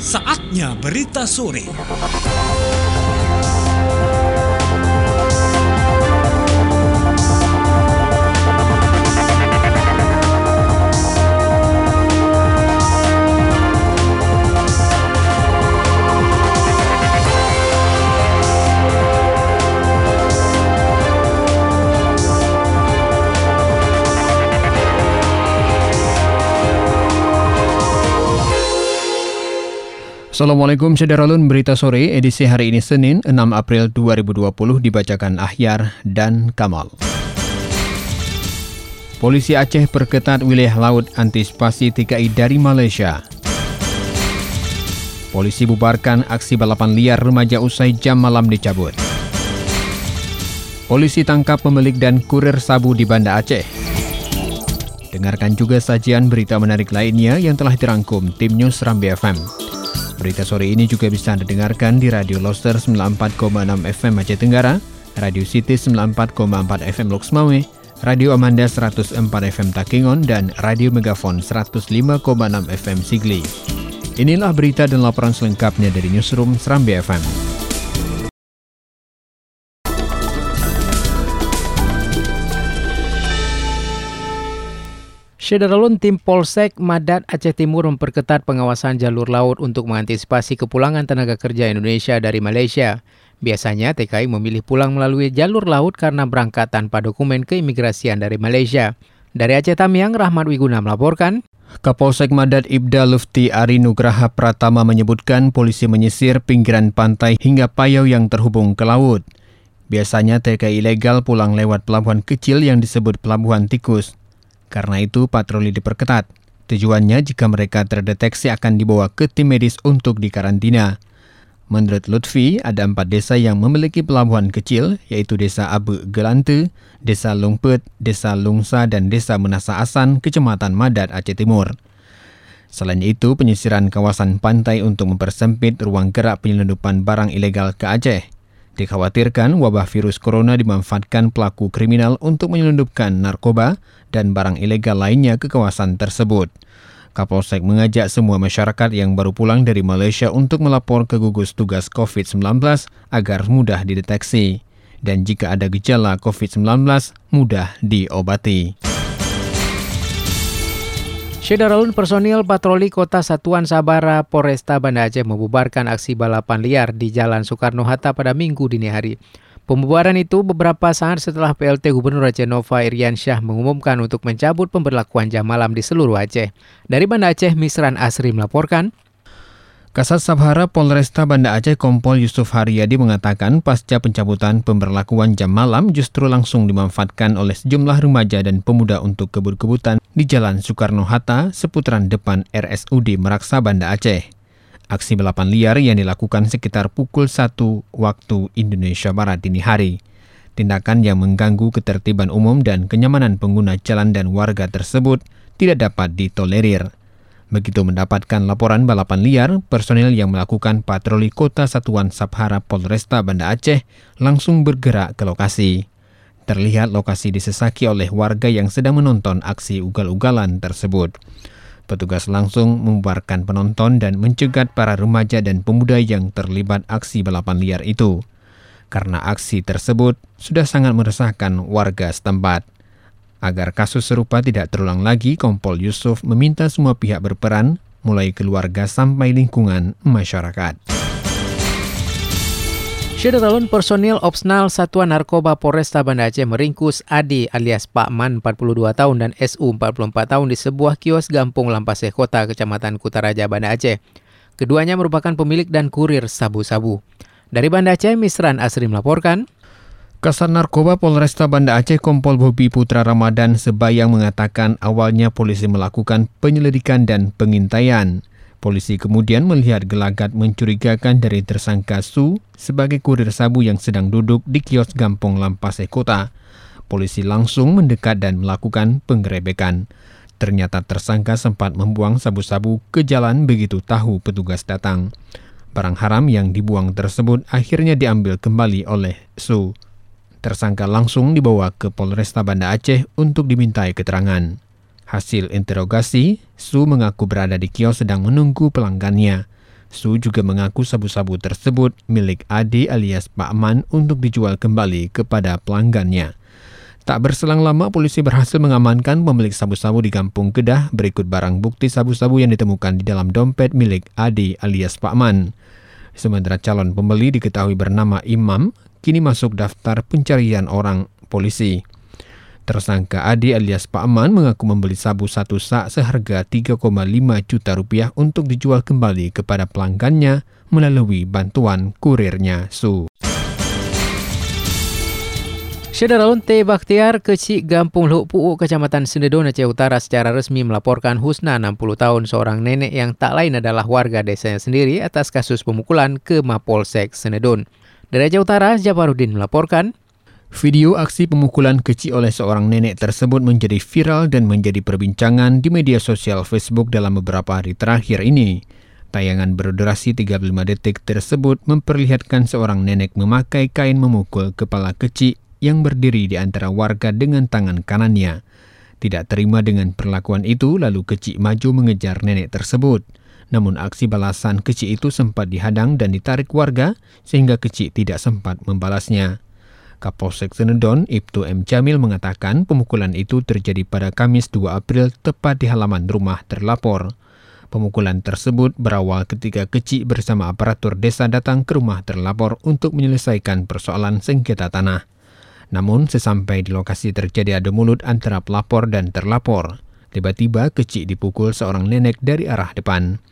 Saatnya berita sore. Assalamualaikum Sederalun Berita Sore edisi hari ini Senin 6 April 2020 dibacakan Ahyar dan Kamal. Polisi Aceh perketat wilayah laut antisipasi TKI dari Malaysia. Polisi bubarkan aksi balapan liar remaja usai jam malam dicabut. Polisi tangkap pemilik dan kurir sabu di Banda Aceh. Dengarkan juga sajian berita menarik lainnya yang telah dirangkum tim News Rambi FM. Berita sore ini juga bisa Anda dengarkan di Radio Loster 94,6 FM Aceh Tenggara, Radio City 94,4 FM Loks Mawai, Radio Amanda 104 FM Takingon, dan Radio Megafon 105,6 FM Sigli. Inilah berita dan laporan selengkapnya dari Newsroom Serambi FM. Syederalun tim Polsek Madat Aceh Timur memperketat pengawasan jalur laut untuk mengantisipasi kepulangan tenaga kerja Indonesia dari Malaysia. Biasanya TKI memilih pulang melalui jalur laut karena berangkat tanpa dokumen keimigrasian dari Malaysia. Dari Aceh Tamiang, Rahmat Wiguna melaporkan. Kapolsek Madat Ibda Lufti Ari Nugraha Pratama menyebutkan polisi menyisir pinggiran pantai hingga payau yang terhubung ke laut. Biasanya TKI ilegal pulang lewat pelabuhan kecil yang disebut Pelabuhan Tikus. Karena itu patroli diperketat. Tujuannya jika mereka terdeteksi akan dibawa ke tim medis untuk dikarantina. Menurut Lutfi, ada empat desa yang memiliki pelabuhan kecil, yaitu Desa Abu Gelante, Desa Lungpet, Desa Lungsa, dan Desa Menasa Asan, Kecamatan Madat, Aceh Timur. Selain itu, penyisiran kawasan pantai untuk mempersempit ruang gerak penyelundupan barang ilegal ke Aceh. Dikhawatirkan wabah virus corona dimanfaatkan pelaku kriminal untuk menyelundupkan narkoba dan barang ilegal lainnya ke kawasan tersebut. Kapolsek mengajak semua masyarakat yang baru pulang dari Malaysia untuk melapor ke gugus tugas COVID-19 agar mudah dideteksi. Dan jika ada gejala COVID-19, mudah diobati. Syederalun personil patroli kota Satuan Sabara Polresta Banda Aceh membubarkan aksi balapan liar di Jalan Soekarno-Hatta pada minggu dini hari. Pembubaran itu beberapa saat setelah PLT Gubernur Aceh Nova Irian Syah mengumumkan untuk mencabut pemberlakuan jam malam di seluruh Aceh. Dari Banda Aceh, Misran Asri melaporkan. Kasat Sabhara Polresta Banda Aceh Kompol Yusuf Haryadi mengatakan pasca pencabutan pemberlakuan jam malam justru langsung dimanfaatkan oleh sejumlah remaja dan pemuda untuk kebut-kebutan di Jalan Soekarno-Hatta seputaran depan RSUD Meraksa Banda Aceh. Aksi balapan liar yang dilakukan sekitar pukul 1 waktu Indonesia Barat dini hari. Tindakan yang mengganggu ketertiban umum dan kenyamanan pengguna jalan dan warga tersebut tidak dapat ditolerir. Begitu mendapatkan laporan balapan liar, personil yang melakukan patroli kota Satuan Sabhara Polresta Banda Aceh langsung bergerak ke lokasi. Terlihat lokasi disesaki oleh warga yang sedang menonton aksi ugal-ugalan tersebut. Petugas langsung membubarkan penonton dan mencegat para remaja dan pemuda yang terlibat aksi balapan liar itu. Karena aksi tersebut sudah sangat meresahkan warga setempat. Agar kasus serupa tidak terulang lagi, Kompol Yusuf meminta semua pihak berperan, mulai keluarga sampai lingkungan masyarakat. Syederalun personil Opsnal Satuan Narkoba Polresta Banda Aceh meringkus Adi alias Pak Man 42 tahun dan SU 44 tahun di sebuah kios Gampung Lampaseh Kota, Kecamatan Kutaraja, Banda Aceh. Keduanya merupakan pemilik dan kurir sabu-sabu. Dari Banda Aceh, Misran Asri melaporkan. Kasar Narkoba Polresta Banda Aceh Kompol Bobi Putra Ramadan Sebayang mengatakan awalnya polisi melakukan penyelidikan dan pengintaian. Polisi kemudian melihat gelagat mencurigakan dari tersangka Su sebagai kurir sabu yang sedang duduk di kios Gampong Lampase Kota. Polisi langsung mendekat dan melakukan penggerebekan. Ternyata tersangka sempat membuang sabu-sabu ke jalan begitu tahu petugas datang. Barang haram yang dibuang tersebut akhirnya diambil kembali oleh Su. Tersangka langsung dibawa ke Polresta Banda Aceh untuk dimintai keterangan. Hasil interogasi, Su mengaku berada di kios sedang menunggu pelanggannya. Su juga mengaku sabu-sabu tersebut milik Adi alias Pak Man untuk dijual kembali kepada pelanggannya. Tak berselang lama, polisi berhasil mengamankan pemilik sabu-sabu di Kampung Kedah berikut barang bukti sabu-sabu yang ditemukan di dalam dompet milik Adi alias Pak Man. Sementara calon pembeli diketahui bernama Imam, kini masuk daftar pencarian orang polisi. Tersangka Adi alias Pak Man mengaku membeli sabu satu sak seharga 3,5 juta rupiah untuk dijual kembali kepada pelanggannya melalui bantuan kurirnya Su. Saudara T. Bakhtiar, kecik Gampung Luk Pu'uk, Kecamatan Sendedon, Aceh Utara secara resmi melaporkan Husna 60 tahun seorang nenek yang tak lain adalah warga desanya sendiri atas kasus pemukulan ke Mapolsek Senedon. Dari Aceh Utara, Jabarudin melaporkan, Video aksi pemukulan kecil oleh seorang nenek tersebut menjadi viral dan menjadi perbincangan di media sosial Facebook dalam beberapa hari terakhir ini. Tayangan berdurasi 35 detik tersebut memperlihatkan seorang nenek memakai kain memukul kepala kecil yang berdiri di antara warga dengan tangan kanannya. Tidak terima dengan perlakuan itu, lalu kecil maju mengejar nenek tersebut. Namun aksi balasan kecil itu sempat dihadang dan ditarik warga sehingga kecil tidak sempat membalasnya. Kapolsek Senedon, Ibtu M. Jamil mengatakan pemukulan itu terjadi pada Kamis 2 April tepat di halaman rumah terlapor. Pemukulan tersebut berawal ketika kecil bersama aparatur desa datang ke rumah terlapor untuk menyelesaikan persoalan sengketa tanah. Namun sesampai di lokasi terjadi adu mulut antara pelapor dan terlapor. Tiba-tiba kecil dipukul seorang nenek dari arah depan.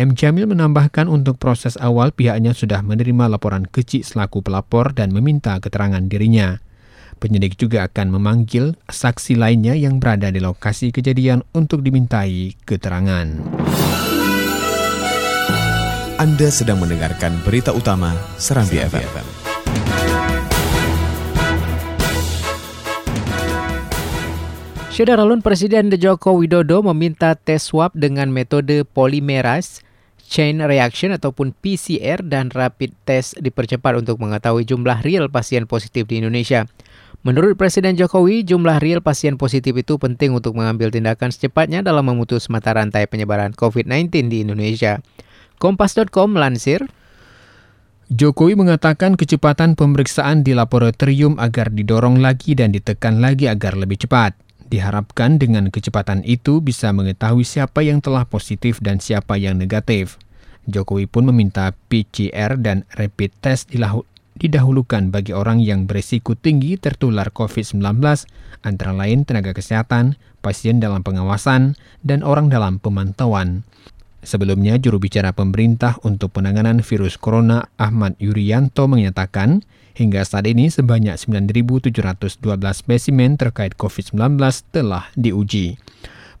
M. Jamil menambahkan untuk proses awal pihaknya sudah menerima laporan kecil selaku pelapor dan meminta keterangan dirinya. Penyidik juga akan memanggil saksi lainnya yang berada di lokasi kejadian untuk dimintai keterangan. Anda sedang mendengarkan berita utama Serambi. FM. Saudara Presiden Joko Widodo meminta tes swab dengan metode polymerase chain reaction ataupun PCR dan rapid test dipercepat untuk mengetahui jumlah real pasien positif di Indonesia. Menurut Presiden Jokowi, jumlah real pasien positif itu penting untuk mengambil tindakan secepatnya dalam memutus mata rantai penyebaran COVID-19 di Indonesia. Kompas.com melansir, Jokowi mengatakan kecepatan pemeriksaan di laboratorium agar didorong lagi dan ditekan lagi agar lebih cepat. Diharapkan dengan kecepatan itu bisa mengetahui siapa yang telah positif dan siapa yang negatif. Jokowi pun meminta PCR dan rapid test didahulukan bagi orang yang berisiko tinggi tertular COVID-19, antara lain tenaga kesehatan, pasien dalam pengawasan, dan orang dalam pemantauan. Sebelumnya, juru bicara pemerintah untuk penanganan virus corona Ahmad Yuryanto menyatakan, Hingga saat ini sebanyak 9.712 spesimen terkait COVID-19 telah diuji.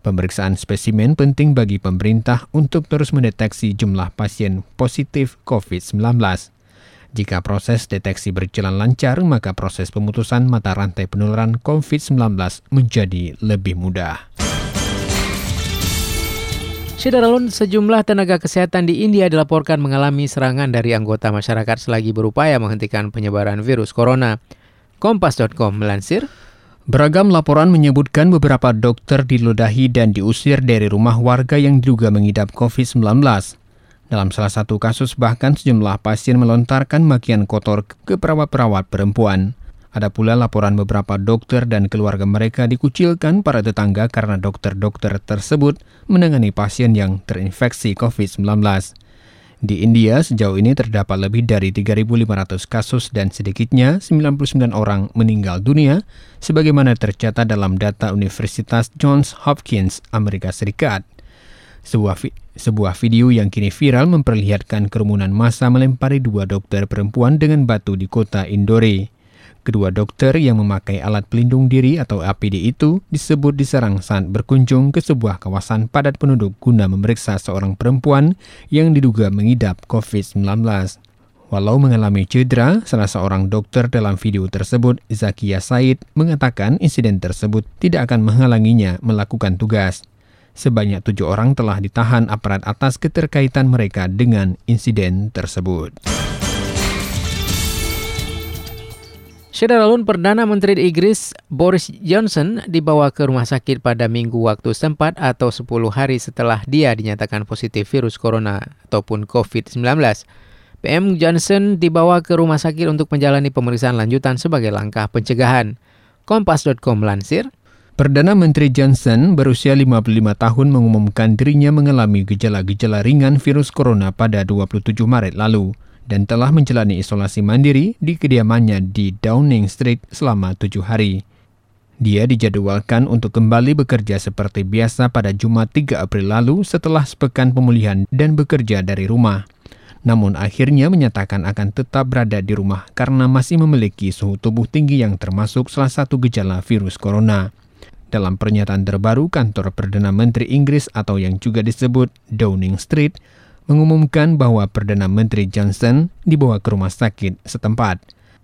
Pemeriksaan spesimen penting bagi pemerintah untuk terus mendeteksi jumlah pasien positif COVID-19. Jika proses deteksi berjalan lancar, maka proses pemutusan mata rantai penularan COVID-19 menjadi lebih mudah. Saudara sejumlah tenaga kesehatan di India dilaporkan mengalami serangan dari anggota masyarakat selagi berupaya menghentikan penyebaran virus corona. Kompas.com melansir, Beragam laporan menyebutkan beberapa dokter diludahi dan diusir dari rumah warga yang diduga mengidap COVID-19. Dalam salah satu kasus bahkan sejumlah pasien melontarkan makian kotor ke perawat-perawat perempuan. Ada pula laporan beberapa dokter dan keluarga mereka dikucilkan para tetangga karena dokter-dokter tersebut menangani pasien yang terinfeksi COVID-19. Di India, sejauh ini terdapat lebih dari 3.500 kasus dan sedikitnya 99 orang meninggal dunia, sebagaimana tercatat dalam data Universitas Johns Hopkins, Amerika Serikat. Sebuah, vi sebuah video yang kini viral memperlihatkan kerumunan massa melempari dua dokter perempuan dengan batu di kota Indore. Kedua dokter yang memakai alat pelindung diri atau APD itu disebut diserang saat berkunjung ke sebuah kawasan padat penduduk guna memeriksa seorang perempuan yang diduga mengidap COVID-19. Walau mengalami cedera, salah seorang dokter dalam video tersebut, Zakia Said, mengatakan insiden tersebut tidak akan menghalanginya melakukan tugas. Sebanyak tujuh orang telah ditahan aparat atas keterkaitan mereka dengan insiden tersebut. Sederalun Perdana Menteri Inggris Boris Johnson dibawa ke rumah sakit pada minggu waktu sempat atau 10 hari setelah dia dinyatakan positif virus corona ataupun COVID-19. PM Johnson dibawa ke rumah sakit untuk menjalani pemeriksaan lanjutan sebagai langkah pencegahan. Kompas.com melansir, Perdana Menteri Johnson berusia 55 tahun mengumumkan dirinya mengalami gejala-gejala ringan virus corona pada 27 Maret lalu dan telah menjalani isolasi mandiri di kediamannya di Downing Street selama tujuh hari. Dia dijadwalkan untuk kembali bekerja seperti biasa pada Jumat 3 April lalu setelah sepekan pemulihan dan bekerja dari rumah. Namun akhirnya menyatakan akan tetap berada di rumah karena masih memiliki suhu tubuh tinggi yang termasuk salah satu gejala virus corona. Dalam pernyataan terbaru, kantor Perdana Menteri Inggris atau yang juga disebut Downing Street mengumumkan bahwa Perdana Menteri Johnson dibawa ke rumah sakit setempat.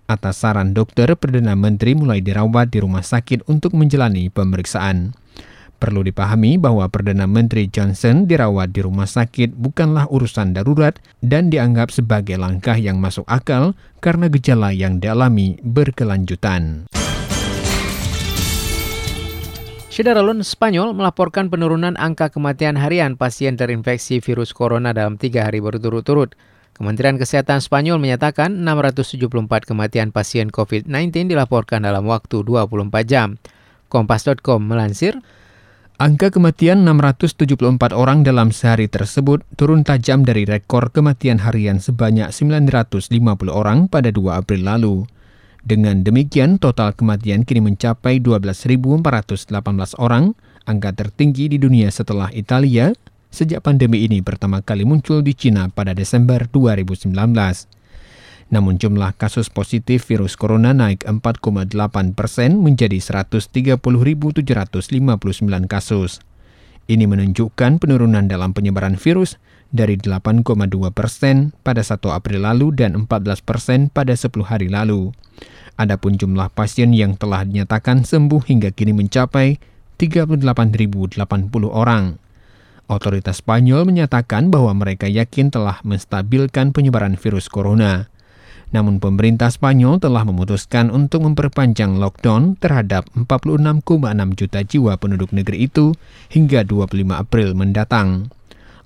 Atas saran dokter, Perdana Menteri mulai dirawat di rumah sakit untuk menjalani pemeriksaan. Perlu dipahami bahwa Perdana Menteri Johnson dirawat di rumah sakit bukanlah urusan darurat dan dianggap sebagai langkah yang masuk akal karena gejala yang dialami berkelanjutan. Syederalun Spanyol melaporkan penurunan angka kematian harian pasien terinfeksi virus corona dalam tiga hari berturut-turut. Kementerian Kesehatan Spanyol menyatakan 674 kematian pasien COVID-19 dilaporkan dalam waktu 24 jam. Kompas.com melansir, Angka kematian 674 orang dalam sehari tersebut turun tajam dari rekor kematian harian sebanyak 950 orang pada 2 April lalu. Dengan demikian, total kematian kini mencapai 12.418 orang, angka tertinggi di dunia setelah Italia, sejak pandemi ini pertama kali muncul di Cina pada Desember 2019. Namun jumlah kasus positif virus corona naik 4,8 persen menjadi 130.759 kasus. Ini menunjukkan penurunan dalam penyebaran virus dari 8,2 persen pada 1 April lalu dan 14 persen pada 10 hari lalu. Adapun jumlah pasien yang telah dinyatakan sembuh hingga kini mencapai 38.080 orang. Otoritas Spanyol menyatakan bahwa mereka yakin telah menstabilkan penyebaran virus corona. Namun pemerintah Spanyol telah memutuskan untuk memperpanjang lockdown terhadap 46,6 juta jiwa penduduk negeri itu hingga 25 April mendatang.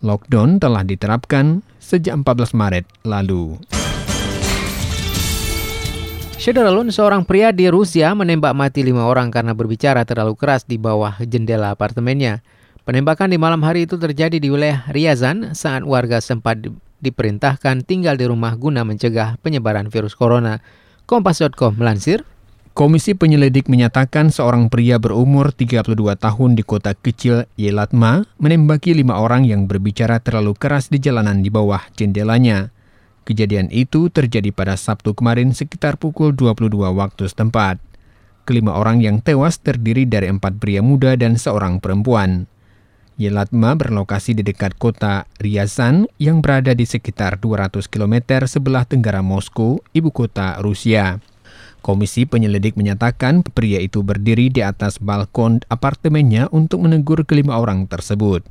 Lockdown telah diterapkan sejak 14 Maret lalu. Syederalun, seorang pria di Rusia menembak mati lima orang karena berbicara terlalu keras di bawah jendela apartemennya. Penembakan di malam hari itu terjadi di wilayah Ryazan saat warga sempat diperintahkan tinggal di rumah guna mencegah penyebaran virus corona. Kompas.com melansir, Komisi penyelidik menyatakan seorang pria berumur 32 tahun di kota kecil Yelatma menembaki lima orang yang berbicara terlalu keras di jalanan di bawah jendelanya. Kejadian itu terjadi pada Sabtu kemarin sekitar pukul 22 waktu setempat. Kelima orang yang tewas terdiri dari empat pria muda dan seorang perempuan. Yelatma berlokasi di dekat kota Ryazan yang berada di sekitar 200 km sebelah tenggara Moskow, ibu kota Rusia. Komisi penyelidik menyatakan pria itu berdiri di atas balkon apartemennya untuk menegur kelima orang tersebut.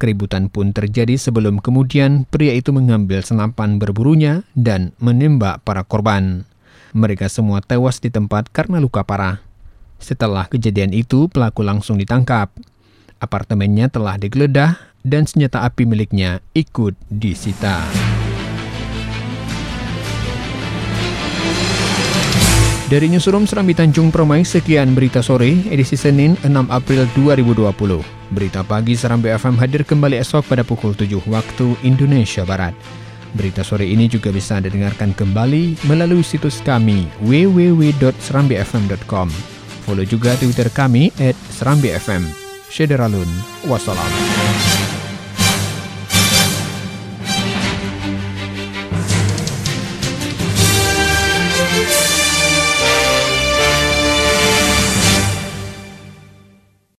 Keributan pun terjadi sebelum kemudian pria itu mengambil senapan berburunya dan menembak para korban. Mereka semua tewas di tempat karena luka parah. Setelah kejadian itu, pelaku langsung ditangkap. Apartemennya telah digeledah dan senjata api miliknya ikut disita. Dari Newsroom Serambi Tanjung Permai, sekian berita sore edisi Senin 6 April 2020. Berita pagi Serambi FM hadir kembali esok pada pukul 7 waktu Indonesia Barat. Berita sore ini juga bisa Anda dengarkan kembali melalui situs kami www.serambifm.com. Follow juga Twitter kami at Serambi FM. Syederalun. Wassalam.